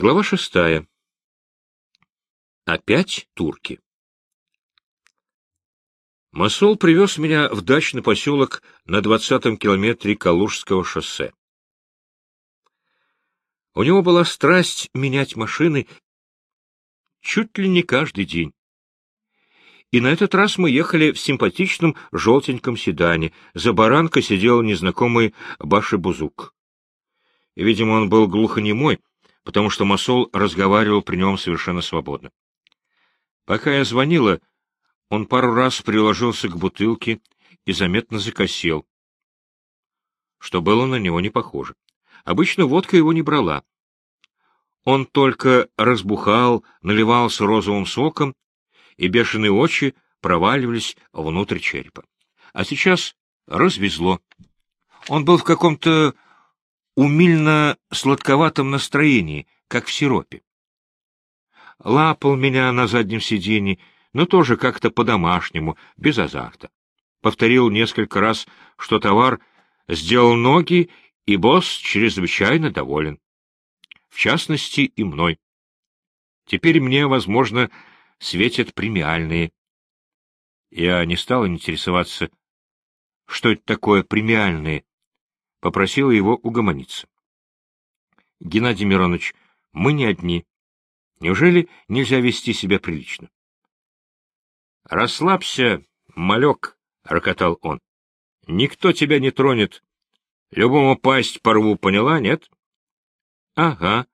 Глава шестая. Опять турки. Масол привез меня в дачный поселок на двадцатом километре Калужского шоссе. У него была страсть менять машины чуть ли не каждый день. И на этот раз мы ехали в симпатичном желтеньком седане. За баранкой сидел незнакомый Баши-Бузук. Видимо, он был глухонемой, потому что Масол разговаривал при нем совершенно свободно. Пока я звонила, он пару раз приложился к бутылке и заметно закосел, что было на него не похоже. Обычно водка его не брала. Он только разбухал, наливался розовым соком, и бешеные очи проваливались внутрь черепа. А сейчас развезло. Он был в каком-то умильно-сладковатом настроении, как в сиропе. Лапал меня на заднем сиденье, но тоже как-то по-домашнему, без азарта. Повторил несколько раз, что товар сделал ноги, и босс чрезвычайно доволен. В частности, и мной. Теперь мне, возможно, светят премиальные. Я не стал интересоваться, что это такое премиальные, попросила его угомониться. — Геннадий Миронович, мы не одни. Неужели нельзя вести себя прилично? — Расслабься, малек, — рокотал он. — Никто тебя не тронет. Любому пасть порву, поняла, нет? — Ага,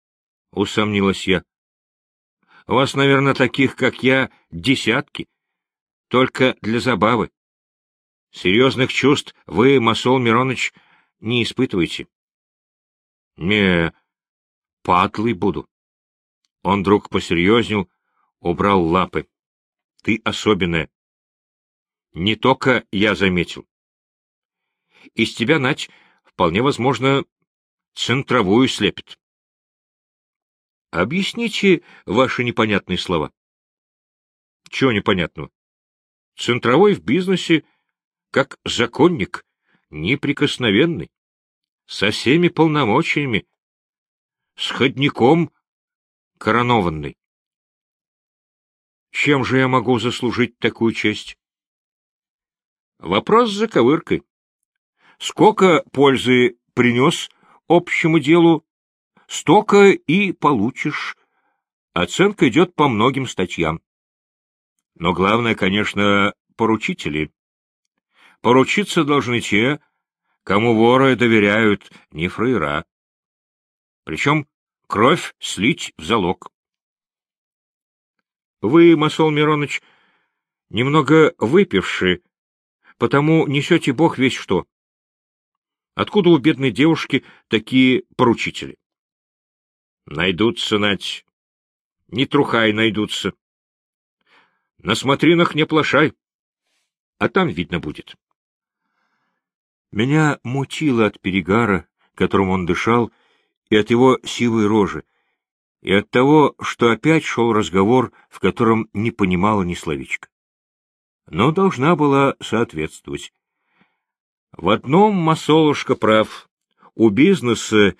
— усомнилась я. — вас, наверное, таких, как я, десятки. Только для забавы. Серьезных чувств вы, Масол Миронович, не испытывайте. — Не, патлый буду. Он вдруг посерьезнел, убрал лапы. — Ты особенная. Не только я заметил. Из тебя, Нать, вполне возможно, центровую слепит. Объясните ваши непонятные слова. Чего непонятного? Центровой в бизнесе, как законник, неприкосновенный, со всеми полномочиями, с ходником коронованный. Чем же я могу заслужить такую честь? Вопрос за ковыркой. Сколько пользы принес общему делу, столько и получишь. Оценка идет по многим статьям. Но главное, конечно, поручители. Поручиться должны те, кому воры доверяют, не фраера. Причем кровь слить в залог. Вы, Масол Мироныч, немного выпивши, потому несете бог весь что. Откуда у бедной девушки такие поручители? Найдутся, Нать. Не трухай найдутся. На смотринах не плашай, а там видно будет. Меня мутило от перегара, которым он дышал, и от его сивой рожи, и от того, что опять шел разговор, в котором не понимала ни словечка. Но должна была соответствовать. В одном Масолушка прав. У бизнеса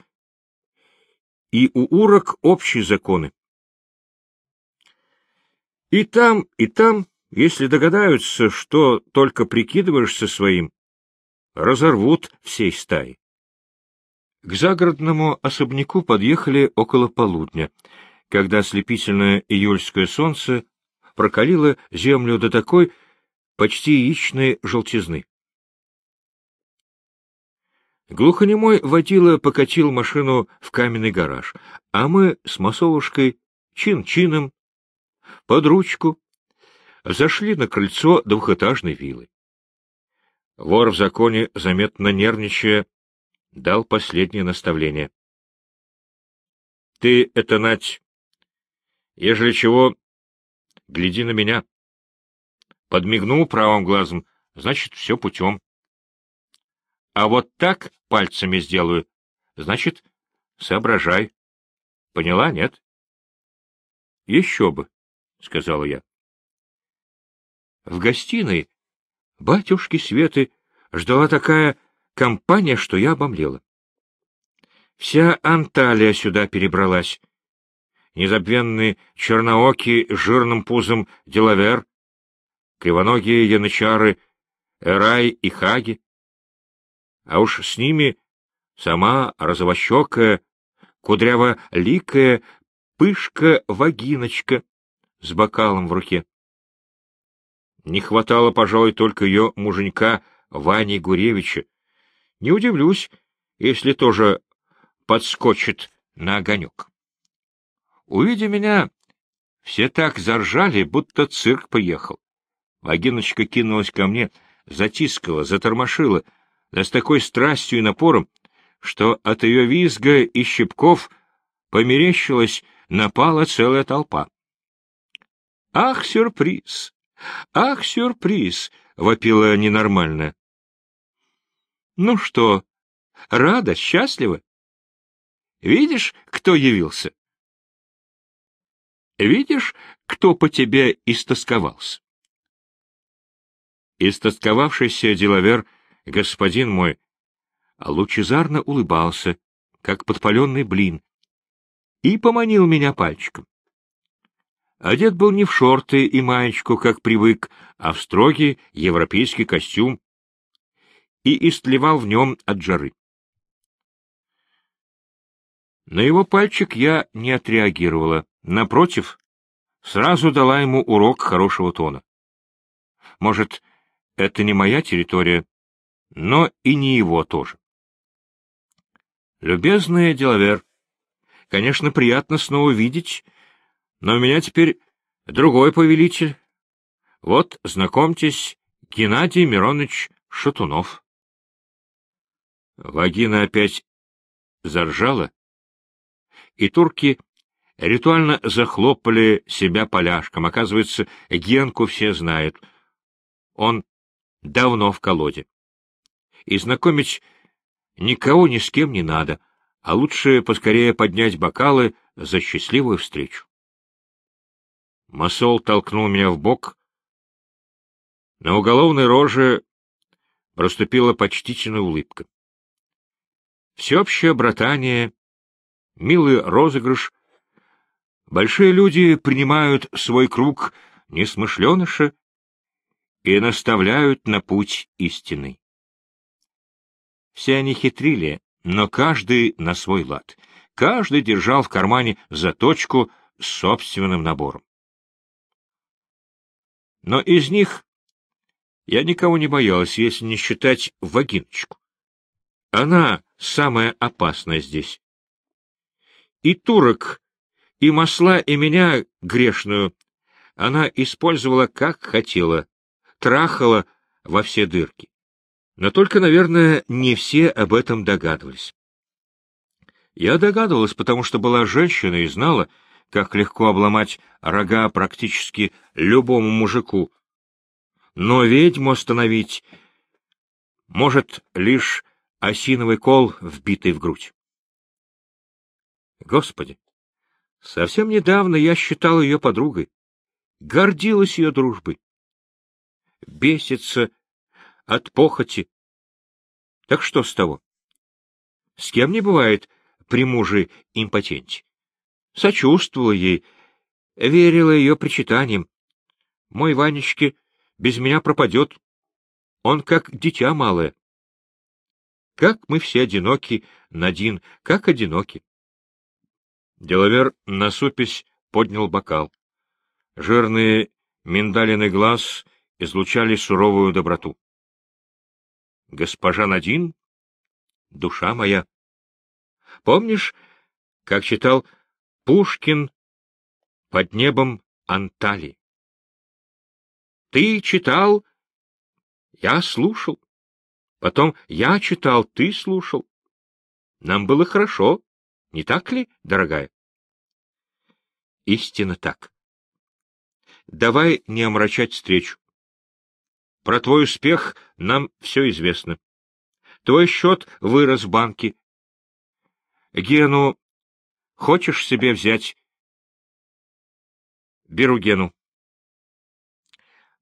и у урок общие законы. И там, и там, если догадаются, что только прикидываешься своим, разорвут всей стаи. К загородному особняку подъехали около полудня, когда ослепительное июльское солнце прокалило землю до такой почти яичной желтизны. Глухонемой водила покатил машину в каменный гараж, а мы с Масолушкой чин-чином под ручку зашли на крыльцо двухэтажной виллы. Вор в законе, заметно нервничая, дал последнее наставление. — Ты это, Нать, ежели чего, гляди на меня. Подмигнул правым глазом, значит, все путем. А вот так пальцами сделаю, значит, соображай. Поняла, нет? — Еще бы, — сказала я. В гостиной батюшки Светы ждала такая компания, что я обомлела. Вся Анталия сюда перебралась, незабвенный черноокий жирным пузом делавер, кривоногие янычары Эрай и Хаги, а уж с ними сама розовощекая, кудряво-ликая пышка-вагиночка с бокалом в руке. Не хватало, пожалуй, только ее муженька Вани Гуревича. Не удивлюсь, если тоже подскочит на огонек. Увидя меня, все так заржали, будто цирк поехал. Вагиночка кинулась ко мне, затискала, затормошила, да с такой страстью и напором, что от ее визга и щипков померещилась, напала целая толпа. «Ах, сюрприз! Ах, сюрприз!» — вопила ненормально. «Ну что, рада, счастлива? Видишь, кто явился? Видишь, кто по тебе истосковался?» Истосковавшийся деловер, господин мой, лучезарно улыбался, как подпаленный блин, и поманил меня пальчиком. Одет был не в шорты и маечку, как привык, а в строгий европейский костюм, и истлевал в нем от жары. На его пальчик я не отреагировала. Напротив, сразу дала ему урок хорошего тона. Может, это не моя территория, но и не его тоже. Любезный деловер, конечно, приятно снова видеть, но у меня теперь другой повелитель. Вот, знакомьтесь, Геннадий Миронович Шатунов. Вагина опять заржала, и турки ритуально захлопали себя поляшком. Оказывается, Генку все знают. Он давно в колоде. И знакомить никого ни с кем не надо, а лучше поскорее поднять бокалы за счастливую встречу. Масол толкнул меня в бок. На уголовной роже проступила почтительная улыбка. Всеобщее братание, милый розыгрыш. Большие люди принимают свой круг несмышленыша и наставляют на путь истины. Все они хитрили, но каждый на свой лад. Каждый держал в кармане заточку с собственным набором. Но из них я никого не боялась, если не считать вагиночку. Она самая опасная здесь. И турок, и масла, и меня, грешную, она использовала как хотела, трахала во все дырки. Но только, наверное, не все об этом догадывались. Я догадывалась, потому что была женщина и знала, как легко обломать рога практически любому мужику. Но ведьму остановить может лишь осиновый кол, вбитый в грудь. Господи! Совсем недавно я считал ее подругой, гордилась ее дружбой. Бесится от похоти. Так что с того? С кем не бывает при муже импотенте? Сочувствовала ей, верила ее причитаниям. Мой Ванечке без меня пропадет. Он как дитя малое. Как мы все одиноки, Надин, как одиноки. Деловер, насупясь, поднял бокал. Жирный миндалиный глаз излучали суровую доброту. Госпожа Надин, душа моя, помнишь, как читал Пушкин под небом Анталии? Ты читал, я слушал. Потом я читал, ты слушал. Нам было хорошо, не так ли, дорогая? Истинно так. Давай не омрачать встречу. Про твой успех нам все известно. Твой счет вырос в банке. Гену хочешь себе взять? Беру Гену.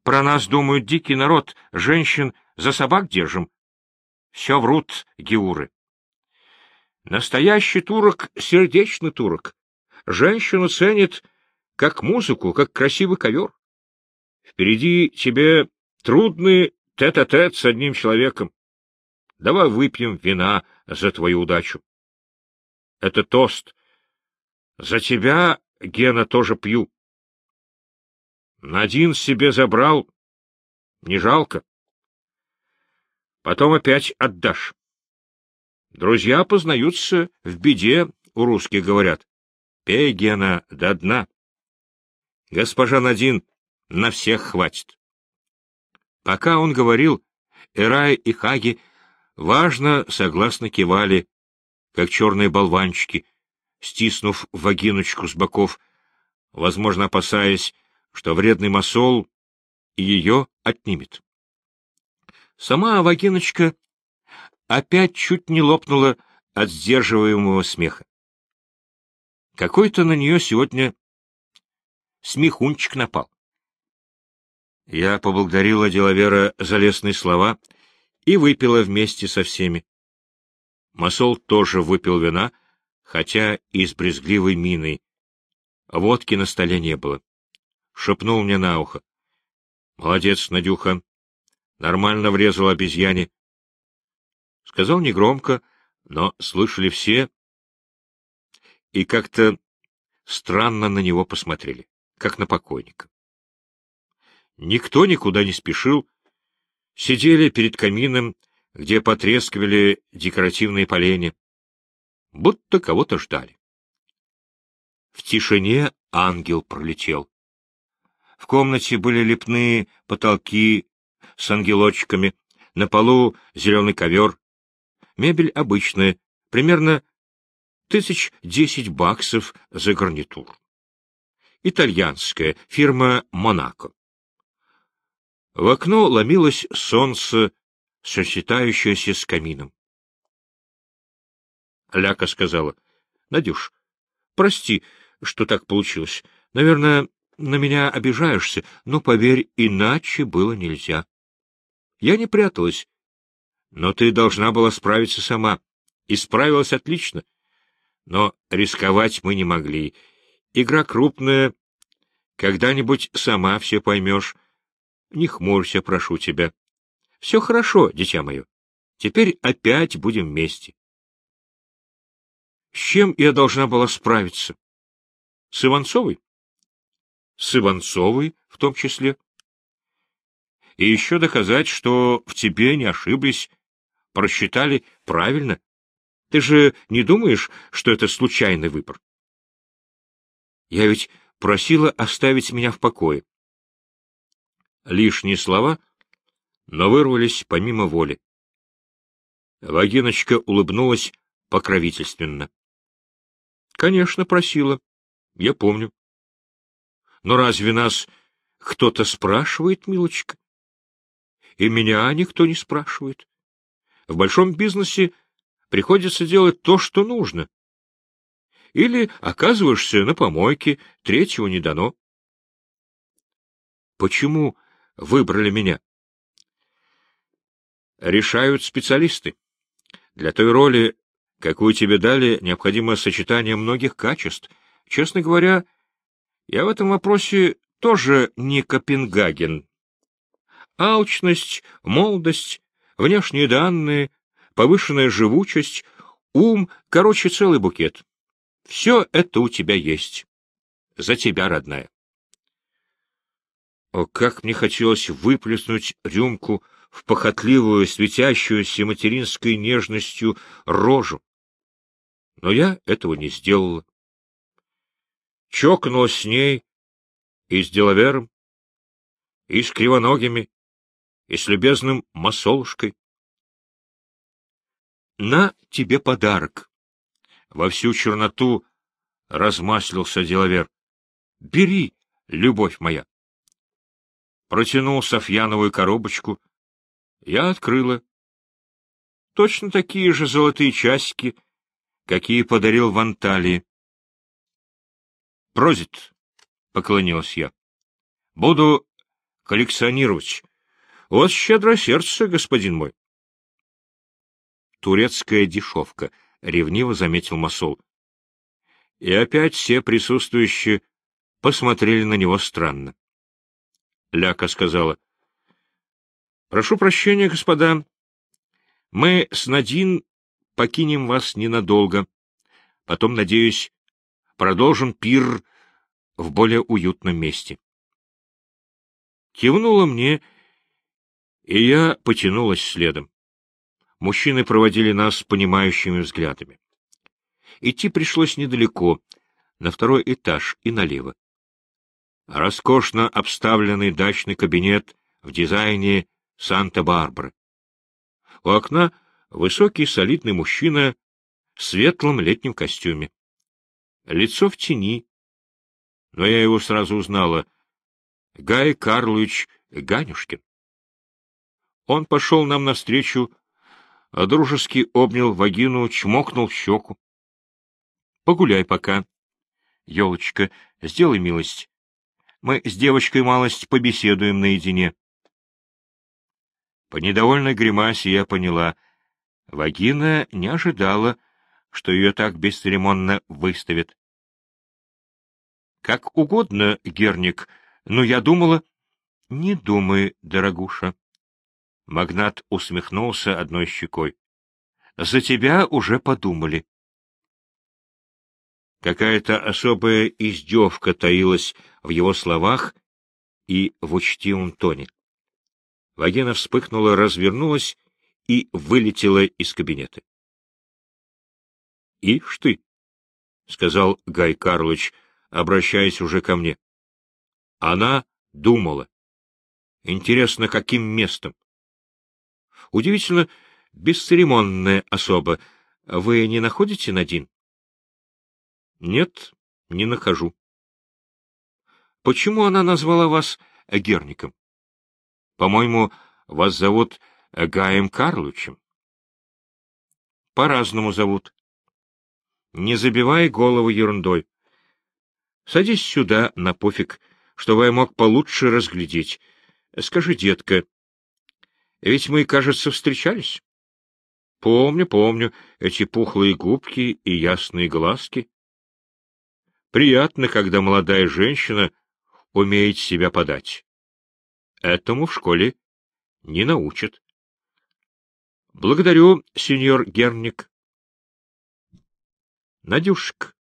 Про нас думают дикий народ, женщин за собак держим. Все врут геуры. Настоящий турок — сердечный турок. женщину ценит как музыку, как красивый ковер. Впереди тебе трудный тет-а-тет -тет с одним человеком. Давай выпьем вина за твою удачу. Это тост. За тебя, Гена, тоже пью. Один себе забрал. Не жалко. Потом опять отдашь. Друзья познаются в беде, у русских говорят. Пей, Гена, до дна. Госпожа Надин, на всех хватит. Пока он говорил, Эрай и Хаги важно согласно кивали, как черные болванчики, стиснув вагиночку с боков, возможно, опасаясь, что вредный масол ее отнимет. Сама вагиночка опять чуть не лопнула от сдерживаемого смеха. Какой-то на нее сегодня смехунчик напал. Я поблагодарила Делавера за лестные слова и выпила вместе со всеми. Масол тоже выпил вина, хотя и с брезгливой миной. Водки на столе не было. Шепнул мне на ухо. — Молодец, Надюха. Нормально врезал обезьяне. Сказал негромко, но слышали все, и как-то странно на него посмотрели, как на покойника. Никто никуда не спешил, сидели перед камином, где потрескивали декоративные поленья, будто кого-то ждали. В тишине ангел пролетел. В комнате были лепные потолки с ангелочками, на полу зеленый ковер. Мебель обычная, примерно тысяч десять баксов за гарнитур. Итальянская, фирма «Монако». В окно ломилось солнце, сочетающееся с камином. Ляка сказала, — Надюш, прости, что так получилось. Наверное, на меня обижаешься, но, поверь, иначе было нельзя. Я не пряталась. Но ты должна была справиться сама. И справилась отлично. Но рисковать мы не могли. Игра крупная. Когда-нибудь сама все поймешь. Не хмурься, прошу тебя. Все хорошо, дитя мое. Теперь опять будем вместе. С чем я должна была справиться? С Иванцовой? С Иванцовой в том числе и еще доказать, что в тебе не ошиблись, просчитали правильно. Ты же не думаешь, что это случайный выбор? Я ведь просила оставить меня в покое. Лишние слова, но вырвались помимо воли. Вагиночка улыбнулась покровительственно. — Конечно, просила. Я помню. Но разве нас кто-то спрашивает, милочка? и меня никто не спрашивает. В большом бизнесе приходится делать то, что нужно. Или оказываешься на помойке, третьего не дано. Почему выбрали меня? Решают специалисты. Для той роли, какую тебе дали, необходимо сочетание многих качеств. Честно говоря, я в этом вопросе тоже не Копенгаген, Алчность, молодость, внешние данные, повышенная живучесть, ум, короче, целый букет. Все это у тебя есть. За тебя, родная. О, как мне хотелось выплеснуть рюмку в похотливую, светящуюся материнской нежностью рожу. Но я этого не сделала. Чокнулась с ней и с деловером, и с кривоногими, и с любезным масолушкой. На тебе подарок. Во всю черноту размаслился деловер. Бери, любовь моя. Протянул Софьяновую коробочку. Я открыла. Точно такие же золотые часики, какие подарил в Анталии. Прозит, — поклонилась я. — Буду коллекционировать. — Вот щедрое сердце, господин мой. — Турецкая дешевка, — ревниво заметил Масол. И опять все присутствующие посмотрели на него странно. Ляка сказала, — Прошу прощения, господа. Мы с Надин покинем вас ненадолго. Потом, надеюсь, продолжим пир в более уютном месте. Кивнула мне, и я потянулась следом. Мужчины проводили нас понимающими взглядами. Идти пришлось недалеко, на второй этаж и налево. Роскошно обставленный дачный кабинет в дизайне Санта-Барбары. У окна высокий солидный мужчина в светлом летнем костюме. Лицо в тени, но я его сразу узнала. Гай Карлович Ганюшкин. Он пошел нам навстречу, а дружески обнял вагину, чмокнул в щеку. — Погуляй пока. Елочка, сделай милость. Мы с девочкой малость побеседуем наедине. По недовольной гримасе я поняла. Вагина не ожидала, что ее так бесцеремонно выставят. — Как угодно, Герник, но я думала... — Не думай, дорогуша. Магнат усмехнулся одной щекой. — За тебя уже подумали. Какая-то особая издевка таилась в его словах и в учтивом тоне. Вагина вспыхнула, развернулась и вылетела из кабинета. — Ишь ты, — сказал Гай Карлович, обращаясь уже ко мне. Она думала. Интересно, каким местом? Удивительно, бесцеремонная особа. Вы не находите, Надин? Нет, не нахожу. Почему она назвала вас Герником? По-моему, вас зовут Гаем Карловичем. По-разному зовут. Не забивай голову ерундой. Садись сюда, на пофиг, чтобы я мог получше разглядеть. Скажи, детка, ведь мы, кажется, встречались? Помню, помню, эти пухлые губки и ясные глазки. Приятно, когда молодая женщина умеет себя подать. Этому в школе не научат. Благодарю, сеньор Герник. Надюшка,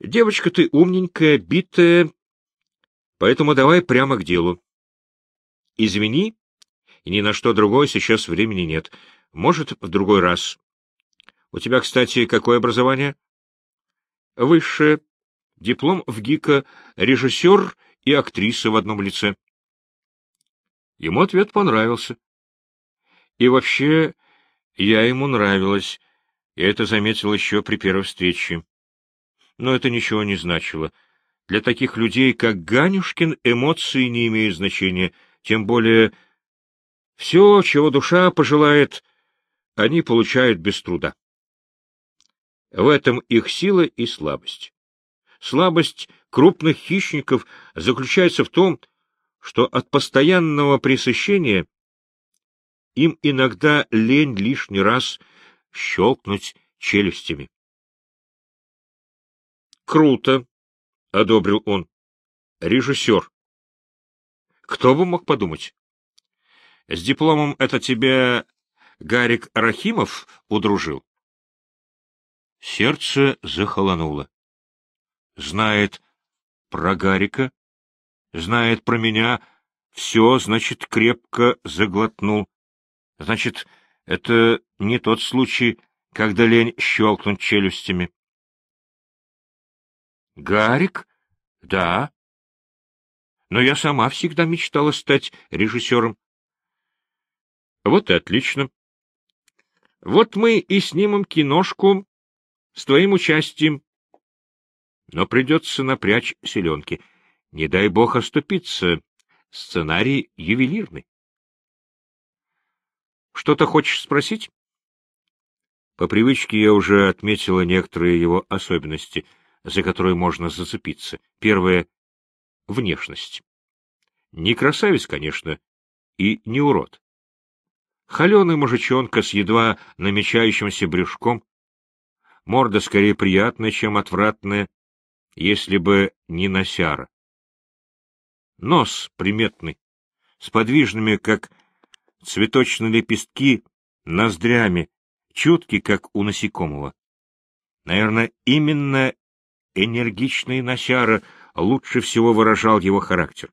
девочка ты умненькая, битая, поэтому давай прямо к делу. Извини, ни на что другое сейчас времени нет. Может, в другой раз. У тебя, кстати, какое образование? Высшее. Диплом в ГИКа, режиссер и актриса в одном лице. Ему ответ понравился. И вообще, я ему нравилась, я это заметил еще при первой встрече. Но это ничего не значило. Для таких людей, как Ганюшкин, эмоции не имеют значения, тем более все, чего душа пожелает, они получают без труда. В этом их сила и слабость. Слабость крупных хищников заключается в том, что от постоянного пресыщения им иногда лень лишний раз щелкнуть челюстями. «Круто!» — одобрил он. «Режиссер. Кто бы мог подумать? С дипломом это тебя Гарик Рахимов удружил?» Сердце захолонуло. Знает про Гарика, знает про меня, все, значит, крепко заглотнул. Значит, это не тот случай, когда лень щелкнуть челюстями. Гарик? Да. Но я сама всегда мечтала стать режиссером. Вот и отлично. Вот мы и снимем киношку с твоим участием. Но придется напрячь селенки. Не дай бог оступиться. Сценарий ювелирный. Что-то хочешь спросить? По привычке я уже отметила некоторые его особенности, за которые можно зацепиться. Первое — внешность. Не красавец, конечно, и не урод. Холеный мужичонка с едва намечающимся брюшком, морда скорее приятная, чем отвратная, если бы не носяра. Нос приметный, с подвижными, как цветочные лепестки, ноздрями, чуткий, как у насекомого. Наверное, именно энергичный носяра лучше всего выражал его характер.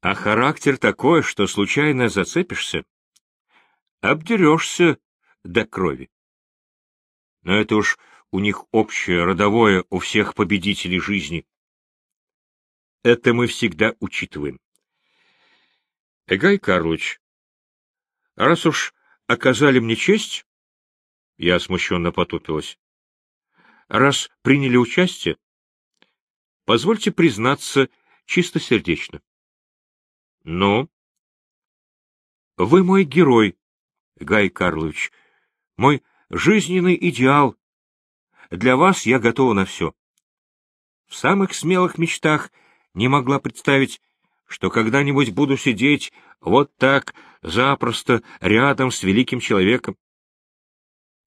А характер такой, что случайно зацепишься, обдерешься до крови. Но это уж у них общее, родовое, у всех победителей жизни. Это мы всегда учитываем. Эгай Карлович, раз уж оказали мне честь, я смущенно потупилась, раз приняли участие, позвольте признаться чистосердечно. Но вы мой герой, Гай Карлович, мой жизненный идеал. Для вас я готова на все. В самых смелых мечтах не могла представить, что когда-нибудь буду сидеть вот так, запросто, рядом с великим человеком.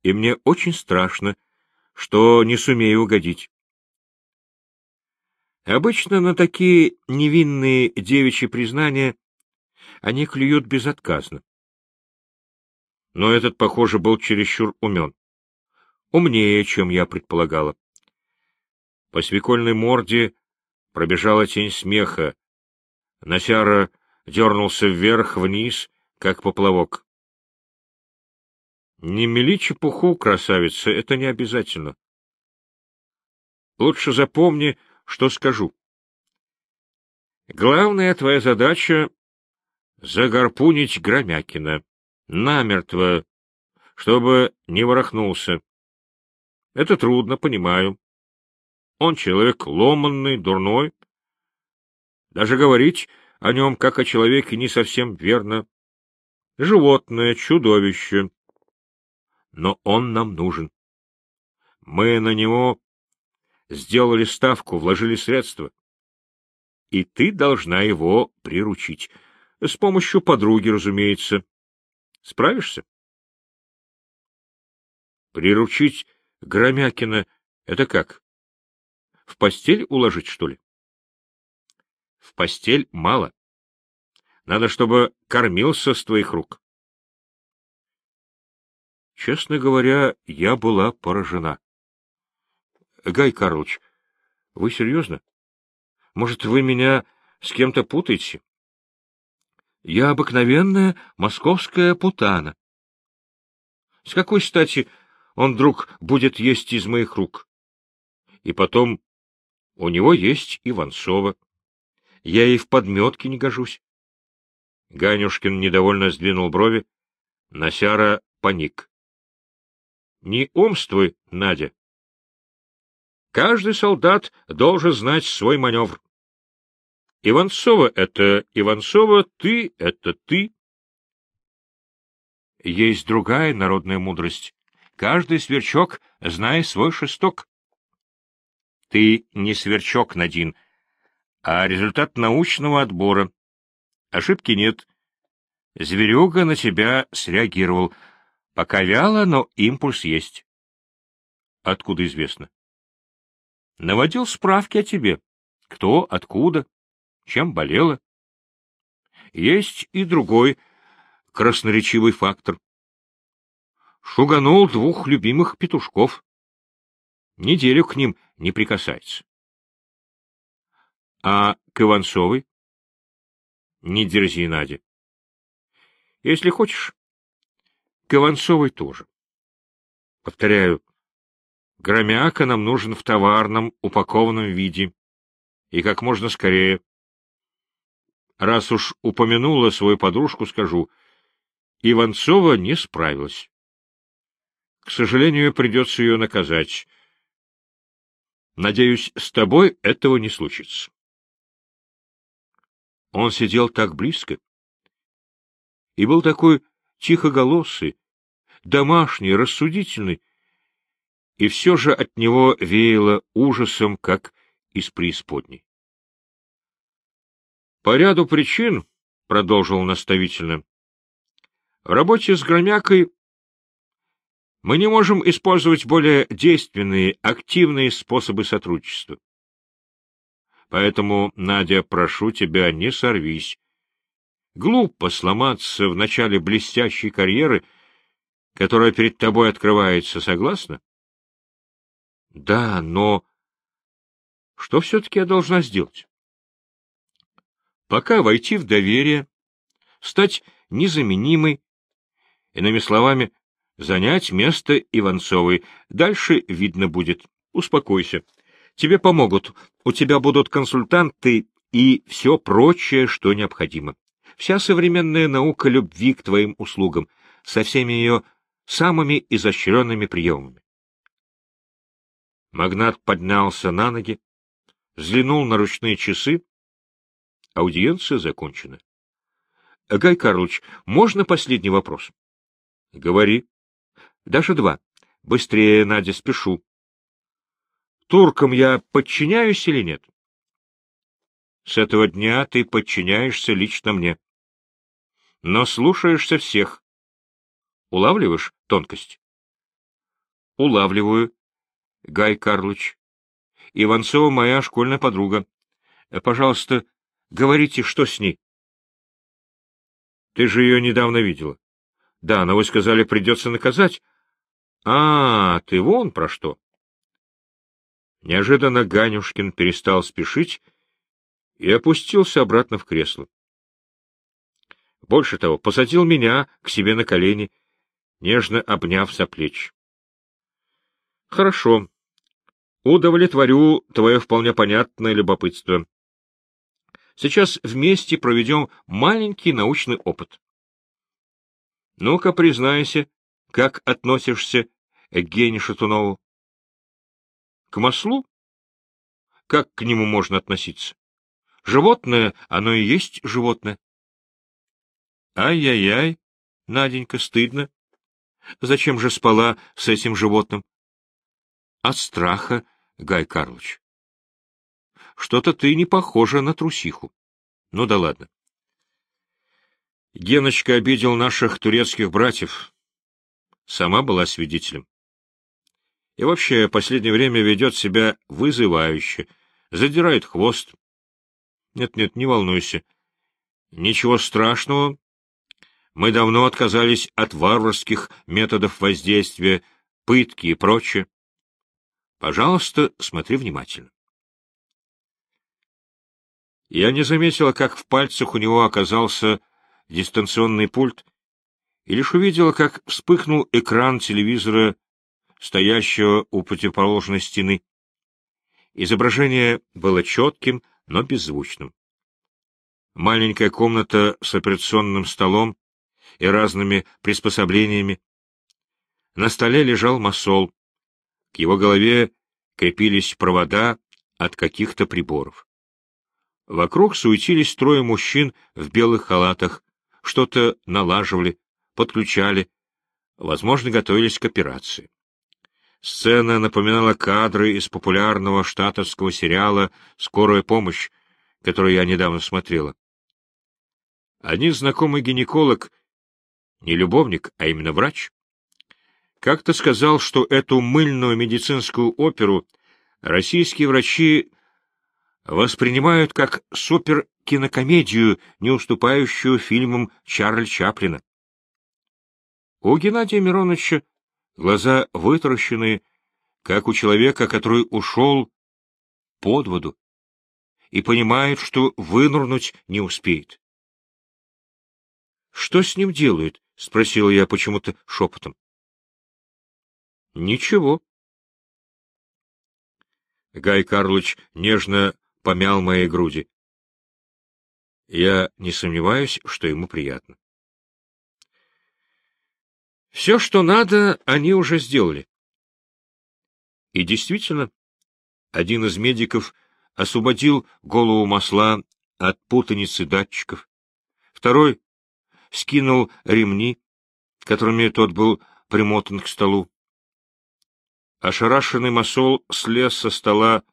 И мне очень страшно, что не сумею угодить. Обычно на такие невинные девичьи признания они клюют безотказно. Но этот, похоже, был чересчур умен. Умнее, чем я предполагала. По свекольной морде пробежала тень смеха. Насяра дернулся вверх-вниз, как поплавок. Не мели чепуху, красавица, это не обязательно. Лучше запомни, что скажу. Главная твоя задача — загорпунить Громякина. Намертво, чтобы не ворохнулся. Это трудно, понимаю. Он человек ломанный, дурной. Даже говорить о нем, как о человеке, не совсем верно. Животное, чудовище. Но он нам нужен. Мы на него сделали ставку, вложили средства. И ты должна его приручить. С помощью подруги, разумеется. Справишься? Приручить Громякина — это как? В постель уложить, что ли? В постель мало. Надо, чтобы кормился с твоих рук. Честно говоря, я была поражена. Гай Карлович, вы серьезно? Может, вы меня с кем-то путаете? Я обыкновенная московская путана. С какой стати он вдруг будет есть из моих рук? И потом, у него есть Иванцова. Я и в подметке не гожусь. Ганюшкин недовольно сдвинул брови. Насяра паник. — Не умствуй, Надя. Каждый солдат должен знать свой маневр. Иванцова — это Иванцова, ты — это ты. Есть другая народная мудрость. Каждый сверчок знает свой шесток. Ты не сверчок, Надин, а результат научного отбора. Ошибки нет. Зверюга на тебя среагировал. Пока вяло, но импульс есть. Откуда известно? Наводил справки о тебе. Кто, откуда, чем болела. Есть и другой красноречивый фактор шуганул двух любимых петушков. Неделю к ним не прикасается. А к Иванцовой? Не дерзи, Надя. Если хочешь, к Иванцовой тоже. Повторяю, громяка нам нужен в товарном, упакованном виде. И как можно скорее. Раз уж упомянула свою подружку, скажу, Иванцова не справилась. К сожалению, придется ее наказать. Надеюсь, с тобой этого не случится. Он сидел так близко и был такой тихоголосый, домашний, рассудительный, и все же от него веяло ужасом, как из преисподней. — По ряду причин, — продолжил наставительно, — в работе с Громякой Мы не можем использовать более действенные, активные способы сотрудничества. Поэтому, Надя, прошу тебя, не сорвись. Глупо сломаться в начале блестящей карьеры, которая перед тобой открывается, согласна? Да, но... Что все-таки я должна сделать? Пока войти в доверие, стать незаменимой, иными словами, занять место Иванцовой. Дальше видно будет. Успокойся. Тебе помогут. У тебя будут консультанты и все прочее, что необходимо. Вся современная наука любви к твоим услугам, со всеми ее самыми изощренными приемами. Магнат поднялся на ноги, взглянул на ручные часы. Аудиенция закончена. — Гай Карлович, можно последний вопрос? — Говори. — Даже два. Быстрее, Надя, спешу. Туркам я подчиняюсь или нет? С этого дня ты подчиняешься лично мне. Но слушаешься всех. Улавливаешь тонкость? Улавливаю, Гай Карлович. Иванцова моя школьная подруга. Пожалуйста, говорите, что с ней? Ты же ее недавно видела. Да, но вы сказали, придется наказать. А, ты вон про что. Неожиданно Ганюшкин перестал спешить и опустился обратно в кресло. Больше того, посадил меня к себе на колени, нежно обняв за плечи. — Хорошо. Удовлетворю твое вполне понятное любопытство. Сейчас вместе проведем маленький научный опыт. Ну-ка, признайся, как относишься к Гене Шатунову? К маслу? Как к нему можно относиться? Животное, оно и есть животное. Ай-яй-яй, Наденька, стыдно. Зачем же спала с этим животным? От страха, Гай Карлович. Что-то ты не похожа на трусиху. Ну да ладно. Геночка обидел наших турецких братьев. Сама была свидетелем. И вообще, последнее время ведет себя вызывающе, задирает хвост. Нет-нет, не волнуйся. Ничего страшного. Мы давно отказались от варварских методов воздействия, пытки и прочее. Пожалуйста, смотри внимательно. Я не заметила, как в пальцах у него оказался дистанционный пульт, и лишь увидела, как вспыхнул экран телевизора стоящего у противоположной стены. Изображение было четким, но беззвучным. Маленькая комната с операционным столом и разными приспособлениями. На столе лежал масол. К его голове крепились провода от каких-то приборов. Вокруг суетились трое мужчин в белых халатах, что-то налаживали, подключали, возможно, готовились к операции. Сцена напоминала кадры из популярного штатовского сериала «Скорая помощь», который я недавно смотрела. Один знакомый гинеколог, не любовник, а именно врач, как-то сказал, что эту мыльную медицинскую оперу российские врачи воспринимают как суперкинокомедию, не уступающую фильмам Чарли Чаплина. У Геннадия Мироновича глаза вытаращенные, как у человека, который ушел под воду и понимает, что вынурнуть не успеет. — Что с ним делают? — спросил я почему-то шепотом. — Ничего. Гай Карлович нежно помял мои груди. Я не сомневаюсь, что ему приятно. Все, что надо, они уже сделали. И действительно, один из медиков освободил голову масла от путаницы датчиков, второй скинул ремни, которыми тот был примотан к столу. Ошарашенный масол слез со стола,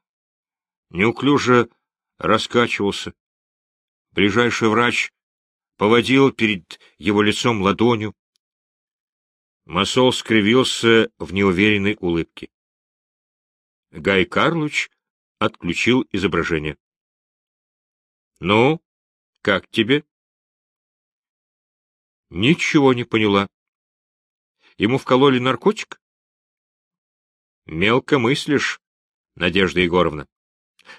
неуклюже раскачивался. Ближайший врач поводил перед его лицом ладонью, Масол скривился в неуверенной улыбке. Гай Карлович отключил изображение. — Ну, как тебе? — Ничего не поняла. Ему вкололи наркотик? — Мелко мыслишь, Надежда Егоровна.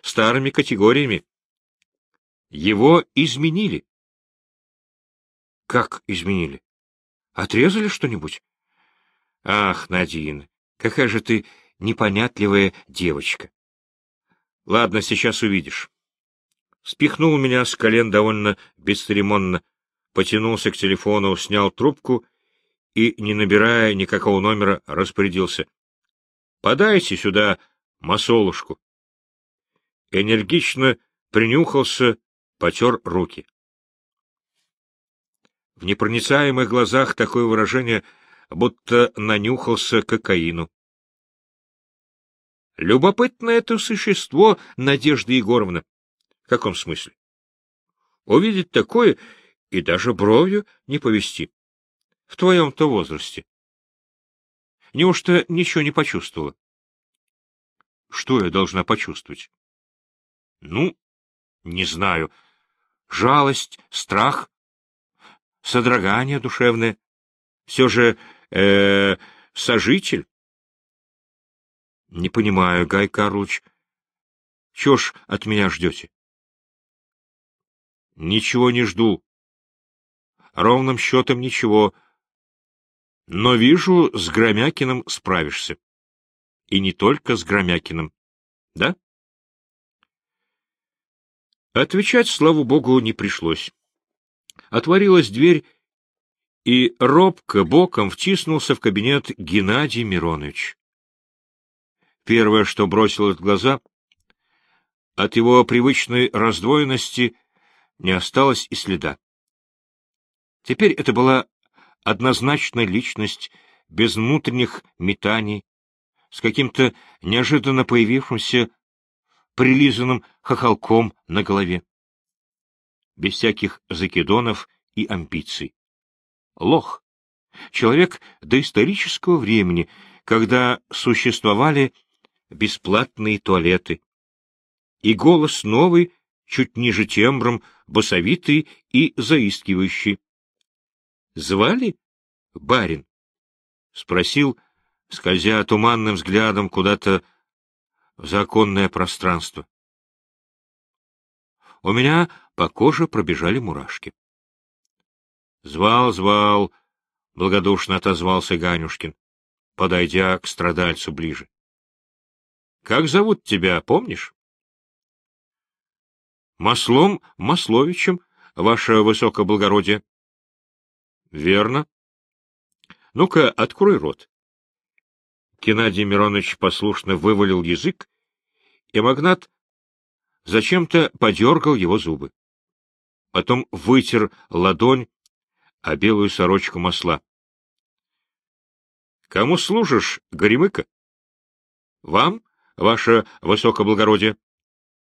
Старыми категориями. Его изменили. — Как изменили? Отрезали что-нибудь? — Ах, Надин, какая же ты непонятливая девочка. Ладно, сейчас увидишь. Спихнул меня с колен довольно бесцеремонно, потянулся к телефону, снял трубку и, не набирая никакого номера, распорядился. — Подайте сюда масолушку. Энергично принюхался, потер руки. В непроницаемых глазах такое выражение, будто нанюхался кокаину. Любопытно это существо, Надежда Егоровна. В каком смысле? Увидеть такое и даже бровью не повести. В твоем-то возрасте. Неужто ничего не почувствовала? Что я должна почувствовать? Ну, не знаю. Жалость, страх, содрогание душевное. Все же э, сожитель. — Не понимаю, Гай Карлович. Чего ж от меня ждете? — Ничего не жду. Ровным счетом ничего. Но вижу, с Громякиным справишься. И не только с Громякиным. Да? Отвечать, слава богу, не пришлось. Отворилась дверь, и робко боком втиснулся в кабинет Геннадий Миронович. Первое, что бросилось в глаза, от его привычной раздвоенности не осталось и следа. Теперь это была однозначная личность, без внутренних метаний, с каким-то неожиданно появившимся прилизанным хохолком на голове. Без всяких закидонов и амбиций. Лох. Человек доисторического времени, когда существовали бесплатные туалеты. И голос новый, чуть ниже тембром, басовитый и заискивающий. — Звали? — Барин. — спросил, скользя туманным взглядом куда-то в законное пространство. У меня по коже пробежали мурашки. — Звал, звал, — благодушно отозвался Ганюшкин, подойдя к страдальцу ближе. Как зовут тебя, помнишь? Маслом Масловичем, ваше высокоблагородие. Верно. Ну-ка, открой рот. Геннадий Миронович послушно вывалил язык, и магнат зачем-то подергал его зубы. Потом вытер ладонь о белую сорочку масла. — Кому служишь, Горемыка? — Вам? ваше высокоблагородие.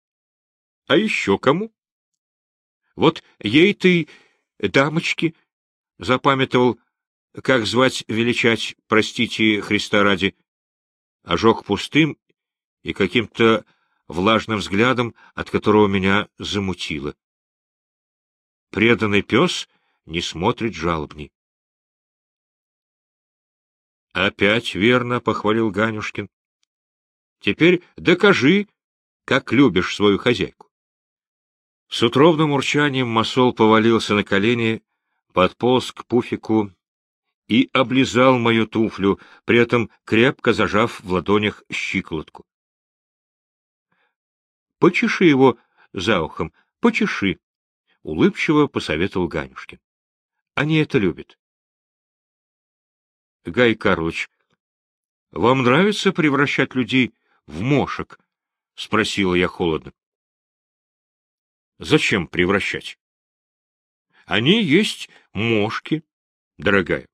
— А еще кому? — Вот ей ты, дамочки, запамятовал, как звать величать, простите Христа ради, ожег пустым и каким-то влажным взглядом, от которого меня замутило. Преданный пес не смотрит жалобней. — Опять верно, — похвалил Ганюшкин. Теперь докажи, как любишь свою хозяйку. С утробным урчанием масол повалился на колени, подполз к пуфику и облизал мою туфлю, при этом крепко зажав в ладонях щиколотку. — Почеши его за ухом, почеши, — улыбчиво посоветовал Ганюшкин. — Они это любят. — Гай Карлович, вам нравится превращать людей в мошек? — спросила я холодно. — Зачем превращать? — Они есть мошки, дорогая.